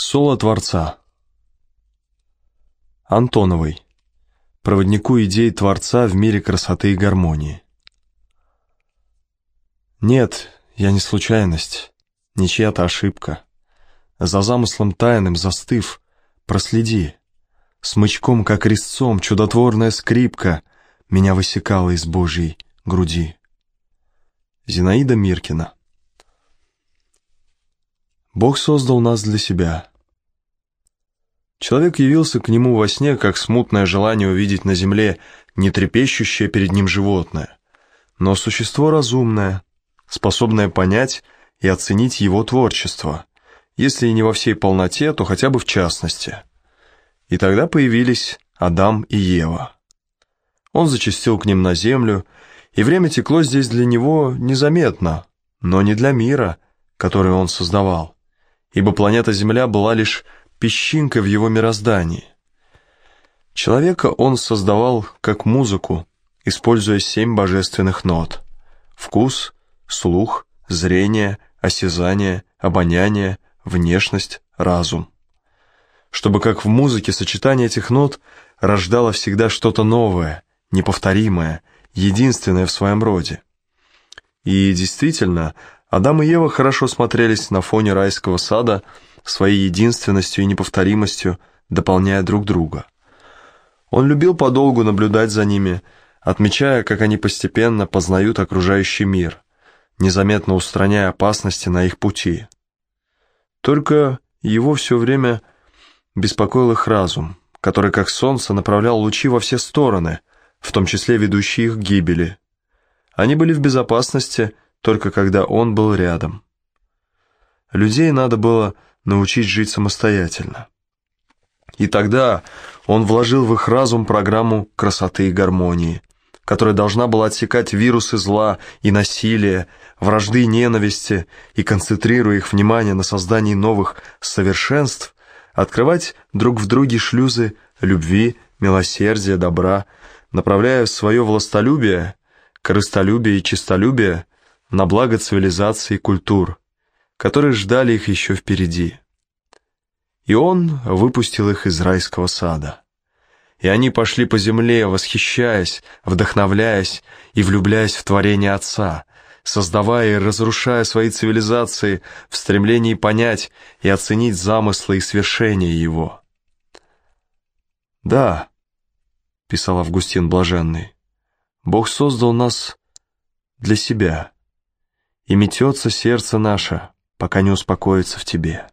Соло Творца Антоновой Проводнику идей Творца в мире красоты и гармонии Нет, я не случайность, не чья-то ошибка. За замыслом тайным застыв, проследи. Смычком, как резцом, чудотворная скрипка Меня высекала из Божьей груди. Зинаида Миркина Бог создал нас для себя. Человек явился к нему во сне, как смутное желание увидеть на земле не трепещущее перед ним животное, но существо разумное, способное понять и оценить его творчество, если и не во всей полноте, то хотя бы в частности. И тогда появились Адам и Ева. Он зачастил к ним на землю, и время текло здесь для него незаметно, но не для мира, который он создавал ибо планета Земля была лишь песчинкой в его мироздании. Человека он создавал как музыку, используя семь божественных нот – вкус, слух, зрение, осязание, обоняние, внешность, разум. Чтобы как в музыке сочетание этих нот рождало всегда что-то новое, неповторимое, единственное в своем роде. И действительно, Адам и Ева хорошо смотрелись на фоне райского сада, своей единственностью и неповторимостью, дополняя друг друга. Он любил подолгу наблюдать за ними, отмечая, как они постепенно познают окружающий мир, незаметно устраняя опасности на их пути. Только его все время беспокоил их разум, который, как солнце, направлял лучи во все стороны, в том числе ведущие их к гибели. Они были в безопасности, только когда он был рядом. Людей надо было научить жить самостоятельно. И тогда он вложил в их разум программу красоты и гармонии, которая должна была отсекать вирусы зла и насилия, вражды и ненависти, и, концентрируя их внимание на создании новых совершенств, открывать друг в друге шлюзы любви, милосердия, добра, направляя свое властолюбие, корыстолюбие и честолюбие на благо цивилизации и культур, которые ждали их еще впереди. И он выпустил их из райского сада. И они пошли по земле, восхищаясь, вдохновляясь и влюбляясь в творение Отца, создавая и разрушая свои цивилизации в стремлении понять и оценить замыслы и свершения Его. «Да», — писал Августин Блаженный, — «Бог создал нас для себя» и метется сердце наше, пока не успокоится в тебе.